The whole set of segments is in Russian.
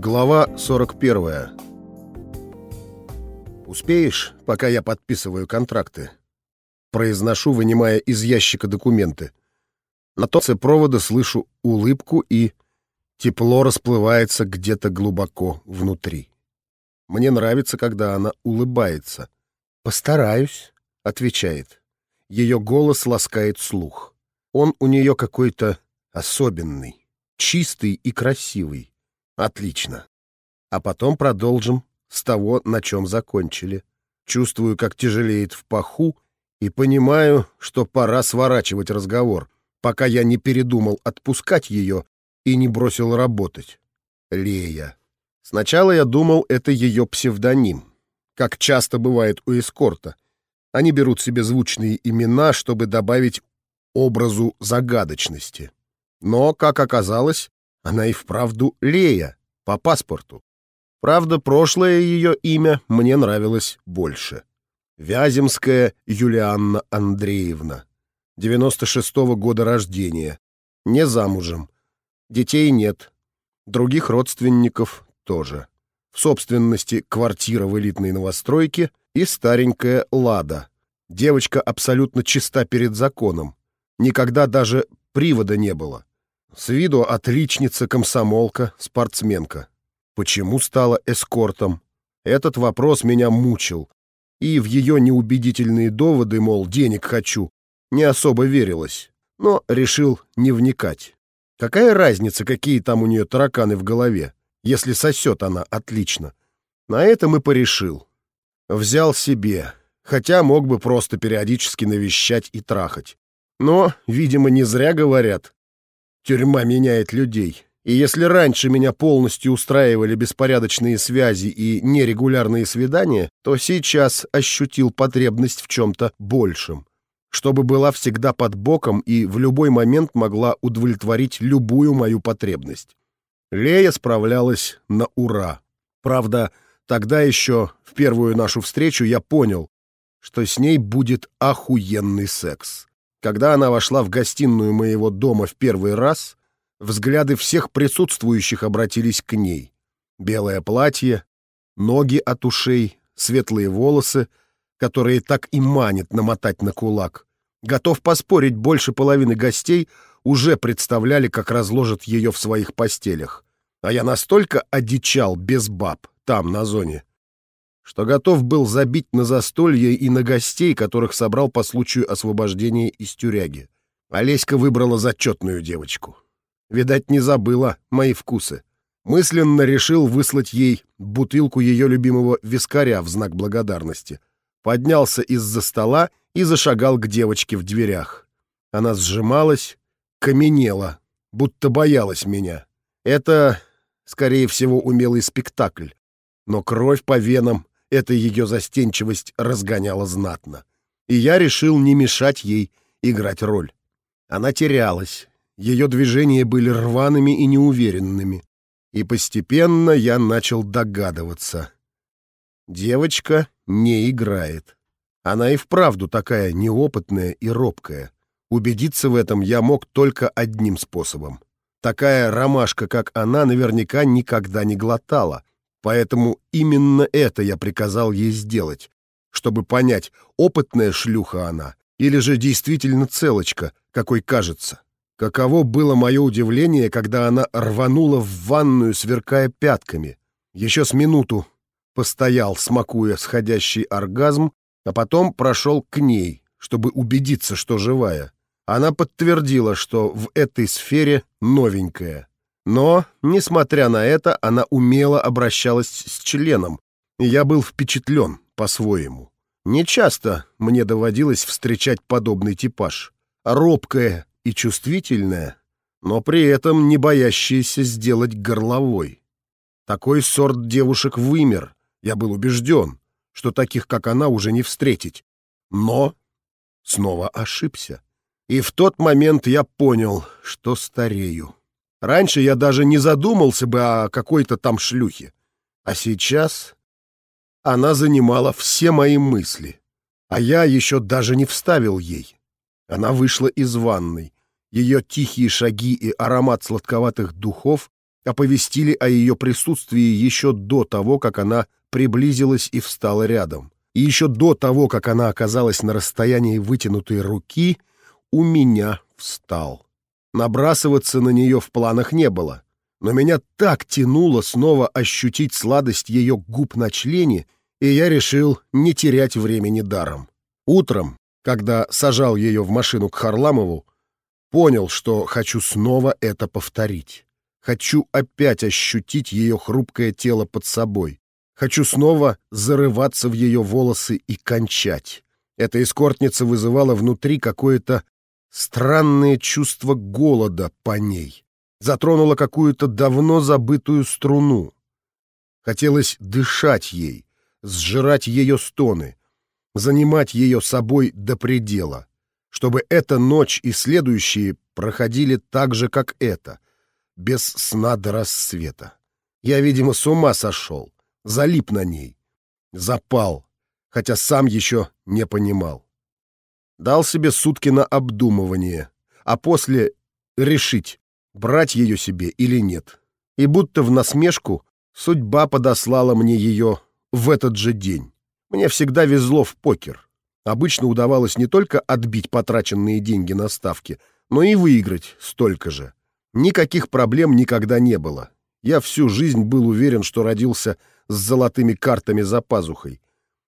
Глава 41. «Успеешь, пока я подписываю контракты?» Произношу, вынимая из ящика документы. На торце провода слышу улыбку, и тепло расплывается где-то глубоко внутри. Мне нравится, когда она улыбается. «Постараюсь», — отвечает. Ее голос ласкает слух. Он у нее какой-то особенный, чистый и красивый. Отлично. А потом продолжим с того, на чем закончили. Чувствую, как тяжелеет в паху, и понимаю, что пора сворачивать разговор, пока я не передумал отпускать ее и не бросил работать. Лея. Сначала я думал, это ее псевдоним, как часто бывает у эскорта. Они берут себе звучные имена, чтобы добавить образу загадочности. Но, как оказалось, она и вправду Лея, по паспорту. Правда, прошлое ее имя мне нравилось больше. Вяземская Юлианна Андреевна. 96-го года рождения. Не замужем. Детей нет. Других родственников тоже. В собственности квартира в элитной новостройке и старенькая «Лада». Девочка абсолютно чиста перед законом. Никогда даже привода не было. С виду отличница, комсомолка, спортсменка. Почему стала эскортом? Этот вопрос меня мучил, и в ее неубедительные доводы, мол, денег хочу, не особо верилось, но решил не вникать. Какая разница, какие там у нее тараканы в голове, если сосет она отлично? На этом и порешил. Взял себе, хотя мог бы просто периодически навещать и трахать. Но, видимо, не зря говорят. Тюрьма меняет людей. И если раньше меня полностью устраивали беспорядочные связи и нерегулярные свидания, то сейчас ощутил потребность в чем-то большем, чтобы была всегда под боком и в любой момент могла удовлетворить любую мою потребность. Лея справлялась на ура. Правда, тогда еще, в первую нашу встречу, я понял, что с ней будет охуенный секс. Когда она вошла в гостиную моего дома в первый раз, Взгляды всех присутствующих обратились к ней. Белое платье, ноги от ушей, светлые волосы, которые так и манит намотать на кулак. Готов поспорить, больше половины гостей уже представляли, как разложат ее в своих постелях. А я настолько одичал без баб там, на зоне, что готов был забить на застолье и на гостей, которых собрал по случаю освобождения из тюряги. Олеська выбрала зачетную девочку. Видать, не забыла мои вкусы. Мысленно решил выслать ей бутылку ее любимого вискаря в знак благодарности. Поднялся из-за стола и зашагал к девочке в дверях. Она сжималась, каменела, будто боялась меня. Это, скорее всего, умелый спектакль. Но кровь по венам эта ее застенчивость разгоняла знатно. И я решил не мешать ей играть роль. Она терялась, ее движения были рваными и неуверенными. И постепенно я начал догадываться. Девочка не играет. Она и вправду такая неопытная и робкая. Убедиться в этом я мог только одним способом. Такая ромашка, как она, наверняка никогда не глотала. Поэтому именно это я приказал ей сделать, чтобы понять, опытная шлюха она или же действительно целочка, какой кажется. Каково было мое удивление, когда она рванула в ванную, сверкая пятками. Еще с минуту постоял, смакуя сходящий оргазм, а потом прошел к ней, чтобы убедиться, что живая. Она подтвердила, что в этой сфере новенькая. Но, несмотря на это, она умело обращалась с членом, и я был впечатлен по-своему. Нечасто мне доводилось встречать подобный типаж. Робкая, и чувствительная, но при этом не боящаяся сделать горловой. Такой сорт девушек вымер, я был убежден, что таких, как она, уже не встретить. Но снова ошибся. И в тот момент я понял, что старею. Раньше я даже не задумался бы о какой-то там шлюхе. А сейчас она занимала все мои мысли. А я еще даже не вставил ей. Она вышла из ванной. Ее тихие шаги и аромат сладковатых духов оповестили о ее присутствии еще до того, как она приблизилась и встала рядом. И еще до того, как она оказалась на расстоянии вытянутой руки, у меня встал. Набрасываться на нее в планах не было, но меня так тянуло снова ощутить сладость ее губ на члене, и я решил не терять времени даром. Утром, когда сажал ее в машину к Харламову, понял, что хочу снова это повторить. Хочу опять ощутить ее хрупкое тело под собой. Хочу снова зарываться в ее волосы и кончать. Эта эскортница вызывала внутри какое-то странное чувство голода по ней. Затронула какую-то давно забытую струну. Хотелось дышать ей, сжирать ее стоны, занимать ее собой до предела, чтобы эта ночь и следующие проходили так же, как эта — без сна до рассвета. Я, видимо, с ума сошел, залип на ней, запал, хотя сам еще не понимал. Дал себе сутки на обдумывание, а после решить, брать ее себе или нет. И будто в насмешку судьба подослала мне ее в этот же день. Мне всегда везло в покер. Обычно удавалось не только отбить потраченные деньги на ставки, но и выиграть столько же. Никаких проблем никогда не было. Я всю жизнь был уверен, что родился с золотыми картами за пазухой.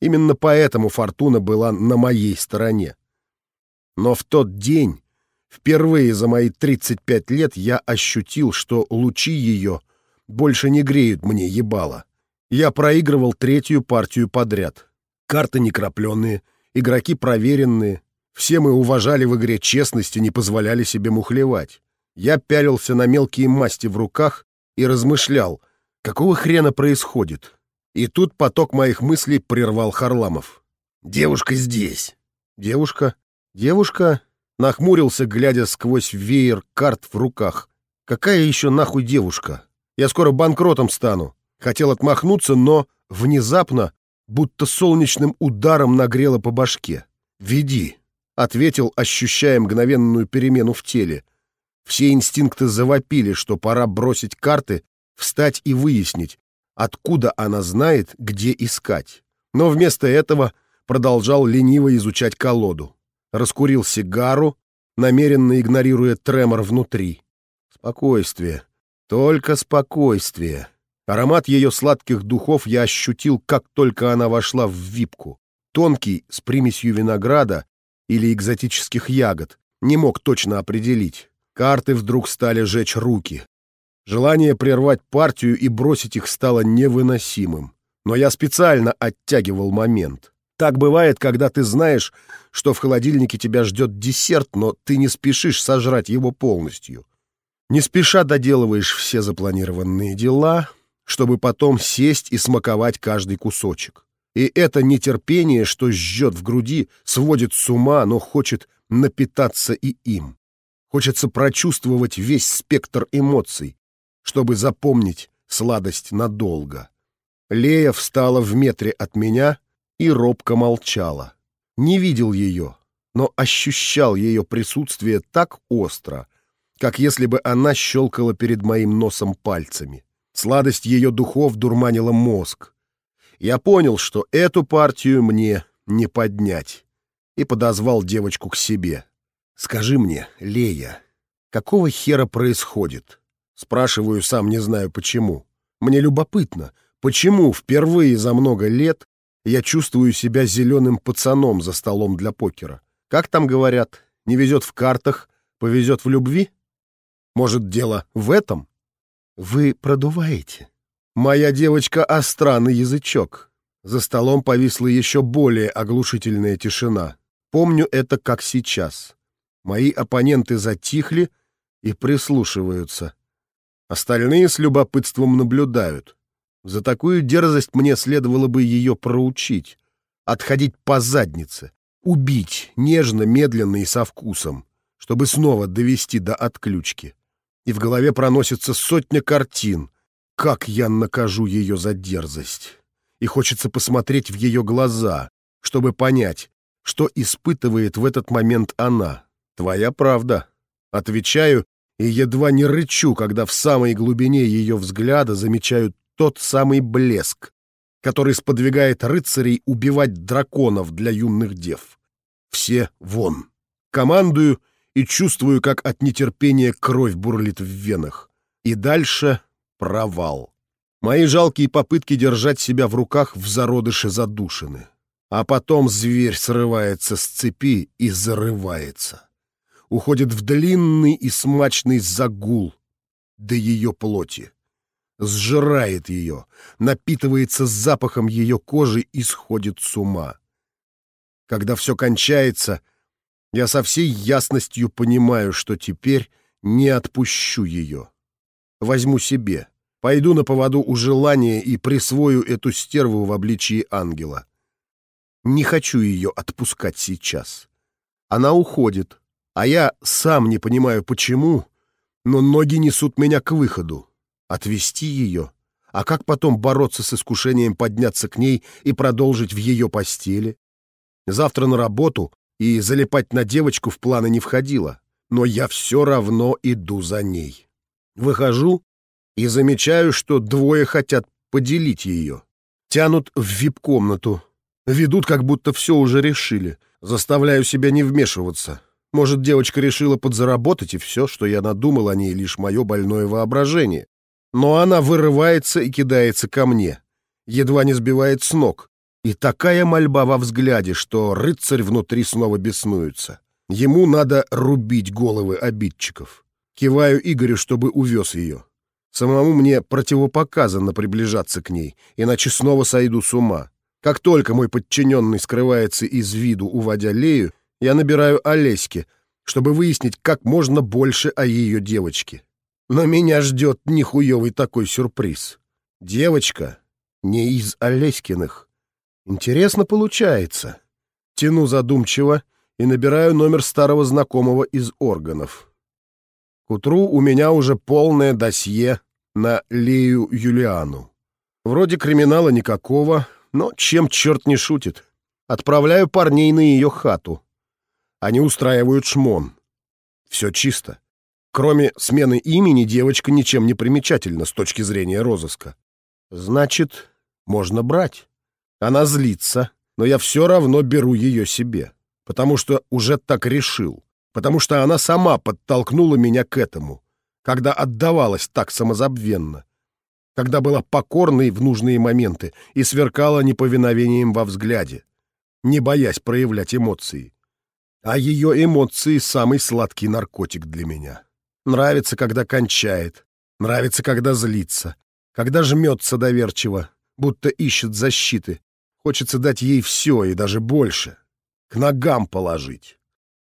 Именно поэтому фортуна была на моей стороне. Но в тот день, впервые за мои 35 лет, я ощутил, что лучи ее больше не греют мне ебало. Я проигрывал третью партию подряд. Карты некрапленные, игроки проверенные. Все мы уважали в игре честность и не позволяли себе мухлевать. Я пялился на мелкие масти в руках и размышлял, какого хрена происходит. И тут поток моих мыслей прервал Харламов. «Девушка здесь!» «Девушка? Девушка?» Нахмурился, глядя сквозь веер карт в руках. «Какая еще нахуй девушка? Я скоро банкротом стану!» Хотел отмахнуться, но внезапно, будто солнечным ударом нагрело по башке. «Веди!» — ответил, ощущая мгновенную перемену в теле. Все инстинкты завопили, что пора бросить карты, встать и выяснить, откуда она знает, где искать. Но вместо этого продолжал лениво изучать колоду. Раскурил сигару, намеренно игнорируя тремор внутри. Спокойствие. Только спокойствие. Аромат ее сладких духов я ощутил, как только она вошла в випку. Тонкий, с примесью винограда или экзотических ягод, не мог точно определить. Карты вдруг стали жечь руки. Желание прервать партию и бросить их стало невыносимым. Но я специально оттягивал момент. Так бывает, когда ты знаешь, что в холодильнике тебя ждет десерт, но ты не спешишь сожрать его полностью. Не спеша доделываешь все запланированные дела, чтобы потом сесть и смаковать каждый кусочек. И это нетерпение, что жжет в груди, сводит с ума, но хочет напитаться и им. Хочется прочувствовать весь спектр эмоций, чтобы запомнить сладость надолго. Лея встала в метре от меня и робко молчала. Не видел ее, но ощущал ее присутствие так остро, как если бы она щелкала перед моим носом пальцами. Сладость ее духов дурманила мозг. Я понял, что эту партию мне не поднять, и подозвал девочку к себе. «Скажи мне, Лея, какого хера происходит?» Спрашиваю, сам не знаю почему. Мне любопытно, почему впервые за много лет я чувствую себя зеленым пацаном за столом для покера. Как там говорят, не везет в картах, повезет в любви? Может, дело в этом? Вы продуваете. Моя девочка остра на язычок. За столом повисла еще более оглушительная тишина. Помню это как сейчас. Мои оппоненты затихли и прислушиваются. Остальные с любопытством наблюдают. За такую дерзость мне следовало бы ее проучить. Отходить по заднице. Убить нежно, медленно и со вкусом, чтобы снова довести до отключки. И в голове проносится сотня картин. Как я накажу ее за дерзость. И хочется посмотреть в ее глаза, чтобы понять, что испытывает в этот момент она. Твоя правда. Отвечаю и едва не рычу, когда в самой глубине ее взгляда замечаю тот самый блеск, который сподвигает рыцарей убивать драконов для юных дев. Все вон. Командую и чувствую, как от нетерпения кровь бурлит в венах. И дальше провал. Мои жалкие попытки держать себя в руках в зародыше задушены. А потом зверь срывается с цепи и зарывается. Уходит в длинный и смачный загул до ее плоти. Сжирает ее, напитывается запахом ее кожи и сходит с ума. Когда все кончается, я со всей ясностью понимаю, что теперь не отпущу ее. Возьму себе, пойду на поводу у желания и присвою эту стерву в обличии ангела. Не хочу ее отпускать сейчас. Она уходит, а я сам не понимаю почему, но ноги несут меня к выходу. Отвести ее? А как потом бороться с искушением подняться к ней и продолжить в ее постели? Завтра на работу и залипать на девочку в планы не входило, но я все равно иду за ней. Выхожу и замечаю, что двое хотят поделить ее. Тянут в вип-комнату, ведут, как будто все уже решили. Заставляю себя не вмешиваться. Может, девочка решила подзаработать, и все, что я надумал о ней, лишь мое больное воображение. Но она вырывается и кидается ко мне. Едва не сбивает с ног. И такая мольба во взгляде, что рыцарь внутри снова беснуется. Ему надо рубить головы обидчиков. Киваю Игорю, чтобы увез ее. Самому мне противопоказано приближаться к ней, иначе снова сойду с ума. Как только мой подчиненный скрывается из виду, уводя Лею, я набираю Олеське, чтобы выяснить как можно больше о ее девочке. Но меня ждет нихуевый такой сюрприз. Девочка не из Олеськиных. Интересно получается. Тяну задумчиво и набираю номер старого знакомого из органов. К утру у меня уже полное досье на Лею Юлиану. Вроде криминала никакого, но чем черт не шутит. Отправляю парней на ее хату. Они устраивают шмон. Все чисто. Кроме смены имени, девочка ничем не примечательна с точки зрения розыска. Значит, можно брать. Она злится, но я все равно беру ее себе, потому что уже так решил, потому что она сама подтолкнула меня к этому, когда отдавалась так самозабвенно, когда была покорной в нужные моменты и сверкала неповиновением во взгляде, не боясь проявлять эмоции. А ее эмоции — самый сладкий наркотик для меня. Нравится, когда кончает, нравится, когда злится, когда жмется доверчиво, будто ищет защиты, Хочется дать ей все и даже больше. К ногам положить.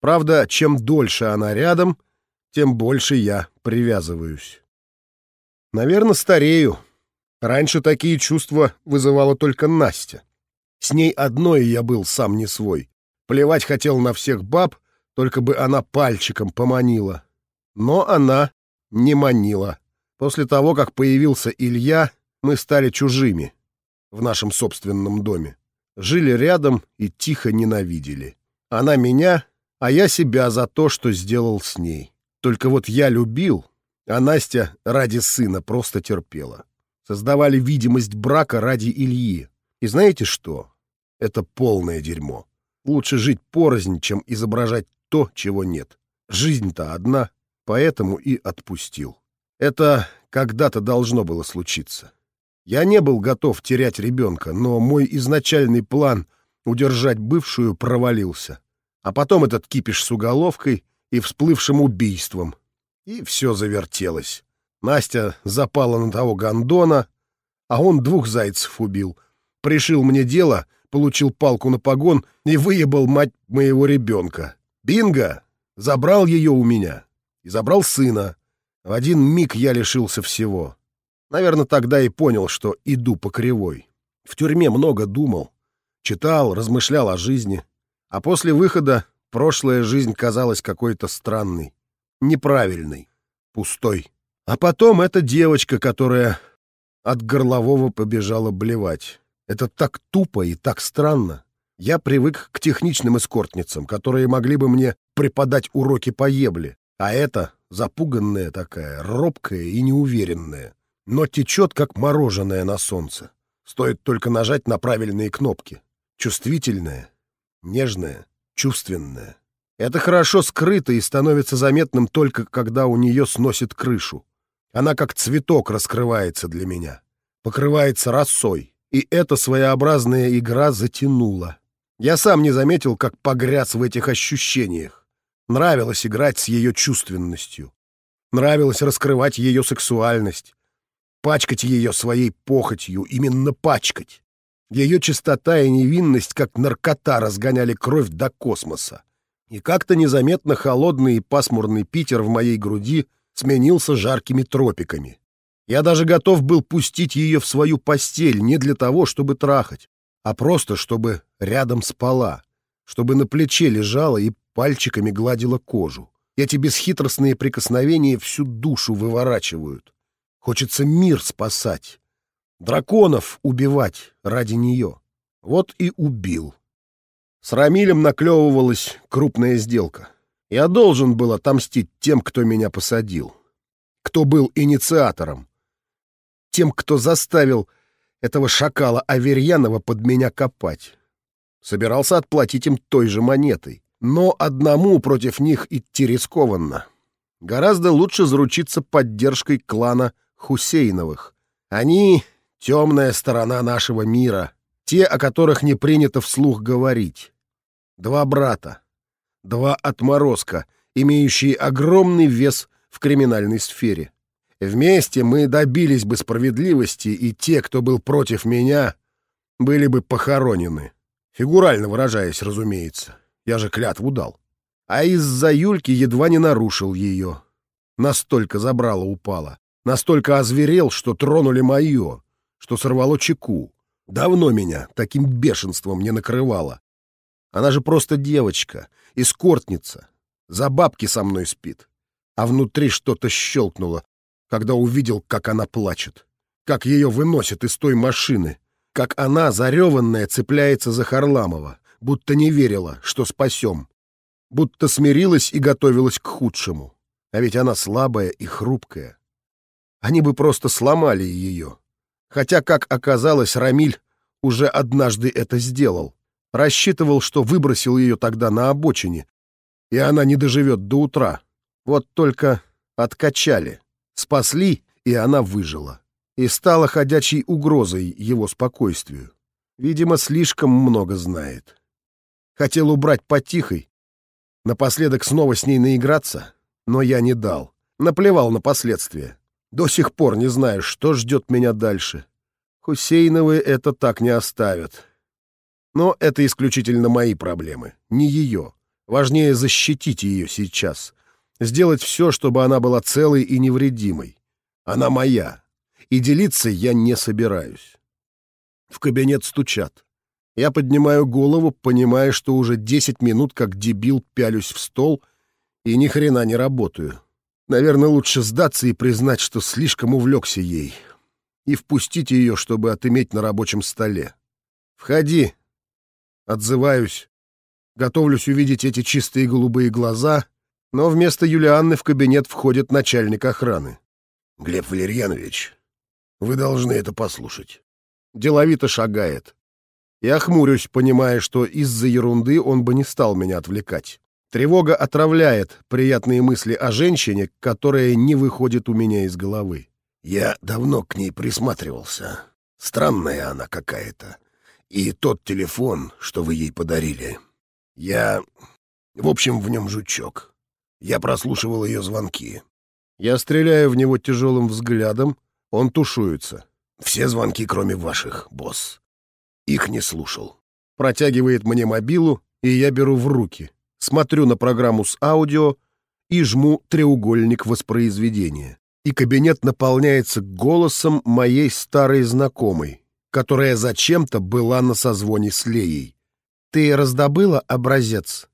Правда, чем дольше она рядом, тем больше я привязываюсь. Наверное, старею. Раньше такие чувства вызывала только Настя. С ней одной я был сам не свой. Плевать хотел на всех баб, только бы она пальчиком поманила. Но она не манила. После того, как появился Илья, мы стали чужими в нашем собственном доме. Жили рядом и тихо ненавидели. Она меня, а я себя за то, что сделал с ней. Только вот я любил, а Настя ради сына просто терпела. Создавали видимость брака ради Ильи. И знаете что? Это полное дерьмо. Лучше жить порознь, чем изображать то, чего нет. Жизнь-то одна, поэтому и отпустил. Это когда-то должно было случиться. Я не был готов терять ребенка, но мой изначальный план удержать бывшую провалился. А потом этот кипиш с уголовкой и всплывшим убийством. И все завертелось. Настя запала на того гондона, а он двух зайцев убил. Пришил мне дело, получил палку на погон и выебал мать моего ребенка. Бинго! Забрал ее у меня. И забрал сына. В один миг я лишился всего. Наверное, тогда и понял, что иду по кривой. В тюрьме много думал, читал, размышлял о жизни. А после выхода прошлая жизнь казалась какой-то странной, неправильной, пустой. А потом эта девочка, которая от горлового побежала блевать. Это так тупо и так странно. Я привык к техничным эскортницам, которые могли бы мне преподать уроки по ебле, а это запуганная такая, робкая и неуверенная, но течет, как мороженое на солнце. Стоит только нажать на правильные кнопки. Чувствительная, нежная, чувственная. Это хорошо скрыто и становится заметным только, когда у нее сносит крышу. Она как цветок раскрывается для меня, покрывается росой, и эта своеобразная игра затянула. Я сам не заметил, как погряз в этих ощущениях. Нравилось играть с ее чувственностью. Нравилось раскрывать ее сексуальность. Пачкать ее своей похотью, именно пачкать. Ее чистота и невинность, как наркота, разгоняли кровь до космоса. И как-то незаметно холодный и пасмурный Питер в моей груди сменился жаркими тропиками. Я даже готов был пустить ее в свою постель не для того, чтобы трахать, а просто чтобы рядом спала, чтобы на плече лежала и пальчиками гладила кожу. Эти бесхитростные прикосновения всю душу выворачивают. Хочется мир спасать, драконов убивать ради нее. Вот и убил. С Рамилем наклевывалась крупная сделка. Я должен был отомстить тем, кто меня посадил, кто был инициатором, тем, кто заставил этого шакала Аверьянова под меня копать. Собирался отплатить им той же монетой. Но одному против них идти рискованно. Гораздо лучше заручиться поддержкой клана Хусейновых. Они — темная сторона нашего мира, те, о которых не принято вслух говорить. Два брата, два отморозка, имеющие огромный вес в криминальной сфере. Вместе мы добились бы справедливости, и те, кто был против меня, были бы похоронены. Фигурально выражаясь, разумеется. Я же клятву дал. А из-за Юльки едва не нарушил ее. Настолько забрало упало. Настолько озверел, что тронули мое, что сорвало чеку. Давно меня таким бешенством не накрывало. Она же просто девочка, эскортница. За бабки со мной спит. А внутри что-то щелкнуло, когда увидел, как она плачет, как ее выносят из той машины, как она, зареванная, цепляется за Харламова, будто не верила, что спасем, будто смирилась и готовилась к худшему. А ведь она слабая и хрупкая. Они бы просто сломали ее. Хотя, как оказалось, Рамиль уже однажды это сделал. Рассчитывал, что выбросил ее тогда на обочине, и она не доживет до утра. Вот только откачали. Спасли, и она выжила. И стала ходячей угрозой его спокойствию. Видимо, слишком много знает. Хотел убрать потихой, напоследок снова с ней наиграться, но я не дал. Наплевал на последствия. До сих пор не знаю, что ждет меня дальше. Хусейновы это так не оставят. Но это исключительно мои проблемы, не ее. Важнее защитить ее сейчас, сделать все, чтобы она была целой и невредимой. Она моя, и делиться я не собираюсь. В кабинет стучат. Я поднимаю голову, понимая, что уже десять минут как дебил пялюсь в стол и ни хрена не работаю. Наверное, лучше сдаться и признать, что слишком увлекся ей. И впустить ее, чтобы отыметь на рабочем столе. «Входи!» Отзываюсь. Готовлюсь увидеть эти чистые голубые глаза но вместо Юлианны в кабинет входит начальник охраны. «Глеб Валерьянович, вы должны это послушать». Деловито шагает. Я хмурюсь, понимая, что из-за ерунды он бы не стал меня отвлекать. Тревога отравляет приятные мысли о женщине, которая не выходит у меня из головы. Я давно к ней присматривался. Странная она какая-то. И тот телефон, что вы ей подарили. Я... В общем, в нем жучок. Я прослушивал ее звонки. Я стреляю в него тяжелым взглядом, он тушуется. Все звонки, кроме ваших, босс. Их не слушал. Протягивает мне мобилу, и я беру в руки. Смотрю на программу с аудио и жму треугольник воспроизведения. И кабинет наполняется голосом моей старой знакомой, которая зачем-то была на созвоне с Леей. «Ты раздобыла образец?»